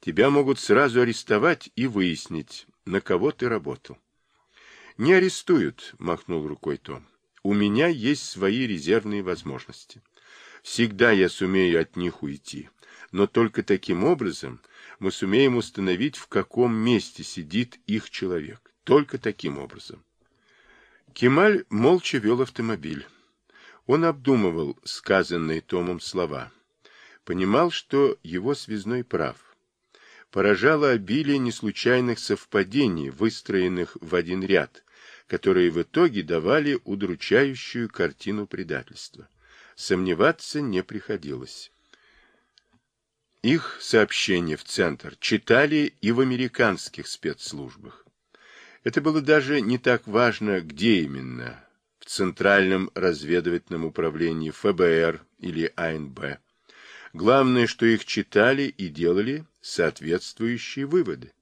тебя могут сразу арестовать и выяснить, на кого ты работал. Не арестуют, махнул рукой Том. У меня есть свои резервные возможности. Всегда я сумею от них уйти, но только таким образом мы сумеем установить, в каком месте сидит их человек. Только таким образом. Кемаль молча вел автомобиль. Он обдумывал сказанные Томом слова. Понимал, что его связной прав. Поражало обилие неслучайных совпадений, выстроенных в один ряд, которые в итоге давали удручающую картину предательства. Сомневаться не приходилось. Их сообщения в Центр читали и в американских спецслужбах. Это было даже не так важно, где именно, в Центральном разведывательном управлении ФБР или АНБ. Главное, что их читали и делали соответствующие выводы.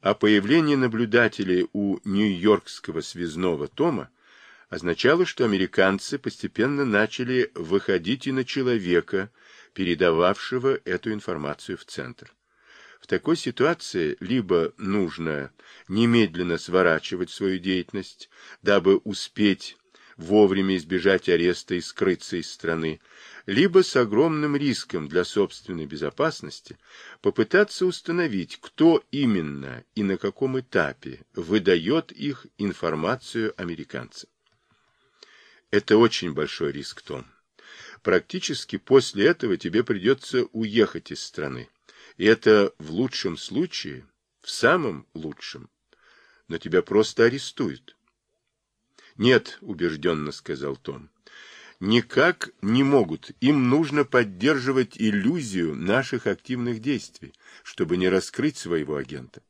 А появление наблюдателей у Нью-Йоркского связного Тома означало, что американцы постепенно начали выходить и на человека, передававшего эту информацию в центр. В такой ситуации либо нужно немедленно сворачивать свою деятельность, дабы успеть вовремя избежать ареста и скрыться из страны, либо с огромным риском для собственной безопасности попытаться установить, кто именно и на каком этапе выдает их информацию американцам. Это очень большой риск, Том. Практически после этого тебе придется уехать из страны. И это в лучшем случае, в самом лучшем. Но тебя просто арестуют. Нет, убежденно сказал Том. Никак не могут. Им нужно поддерживать иллюзию наших активных действий, чтобы не раскрыть своего агента.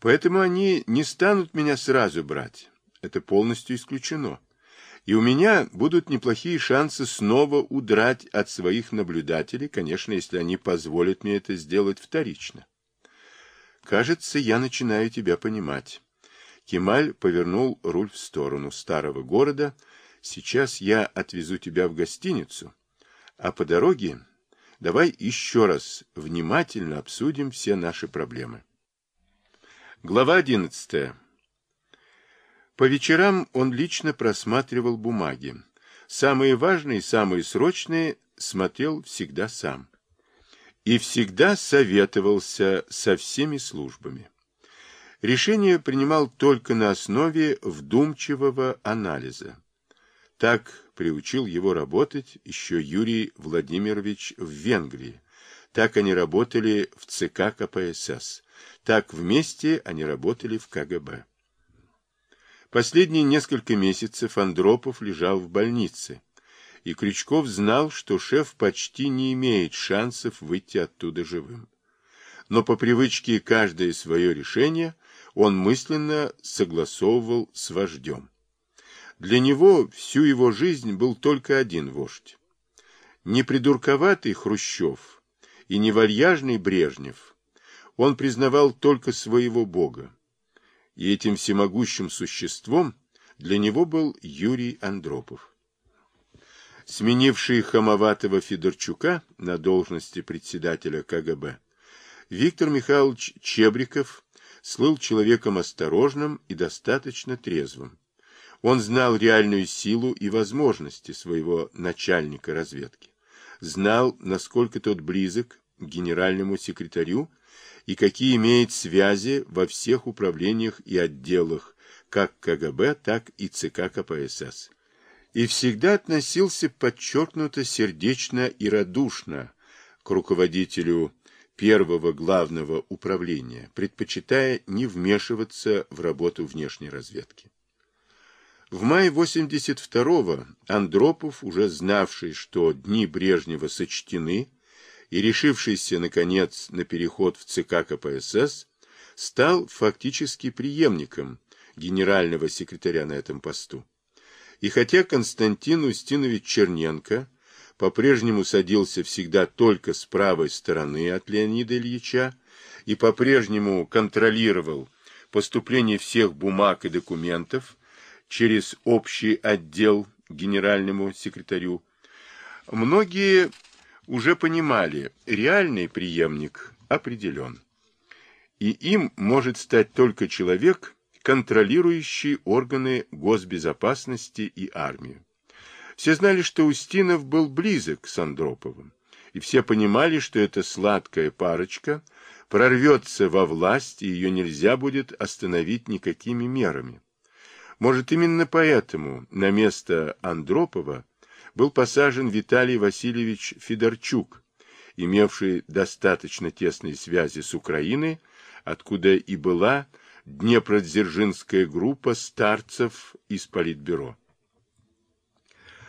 Поэтому они не станут меня сразу брать. Это полностью исключено и у меня будут неплохие шансы снова удрать от своих наблюдателей, конечно, если они позволят мне это сделать вторично. Кажется, я начинаю тебя понимать. Кемаль повернул руль в сторону старого города. Сейчас я отвезу тебя в гостиницу, а по дороге давай еще раз внимательно обсудим все наши проблемы. Глава одиннадцатая. По вечерам он лично просматривал бумаги. Самые важные, самые срочные смотрел всегда сам. И всегда советовался со всеми службами. Решение принимал только на основе вдумчивого анализа. Так приучил его работать еще Юрий Владимирович в Венгрии. Так они работали в ЦК КПСС. Так вместе они работали в КГБ. Последние несколько месяцев Андропов лежал в больнице, и Крючков знал, что шеф почти не имеет шансов выйти оттуда живым. Но по привычке каждое свое решение он мысленно согласовывал с вождем. Для него всю его жизнь был только один вождь. Не придурковатый Хрущев и не вальяжный Брежнев. Он признавал только своего бога и этим всемогущим существом для него был Юрий Андропов. Сменивший хамоватого Федорчука на должности председателя КГБ, Виктор Михайлович Чебриков слыл человеком осторожным и достаточно трезвым. Он знал реальную силу и возможности своего начальника разведки, знал, насколько тот близок к генеральному секретарю и какие имеет связи во всех управлениях и отделах, как КГБ, так и ЦК КПСС. И всегда относился подчеркнуто сердечно и радушно к руководителю первого главного управления, предпочитая не вмешиваться в работу внешней разведки. В мае 82-го Андропов, уже знавший, что дни Брежнева сочтены, и решившийся, наконец, на переход в ЦК КПСС, стал фактически преемником генерального секретаря на этом посту. И хотя Константин Устинович Черненко по-прежнему садился всегда только с правой стороны от Леонида Ильича и по-прежнему контролировал поступление всех бумаг и документов через общий отдел генеральному секретарю, многие уже понимали, реальный преемник определен. И им может стать только человек, контролирующий органы госбезопасности и армию. Все знали, что Устинов был близок с Андроповым, и все понимали, что эта сладкая парочка прорвется во власть, и ее нельзя будет остановить никакими мерами. Может, именно поэтому на место Андропова был посажен Виталий Васильевич Федорчук, имевший достаточно тесные связи с Украиной, откуда и была Днепродзержинская группа старцев из Политбюро.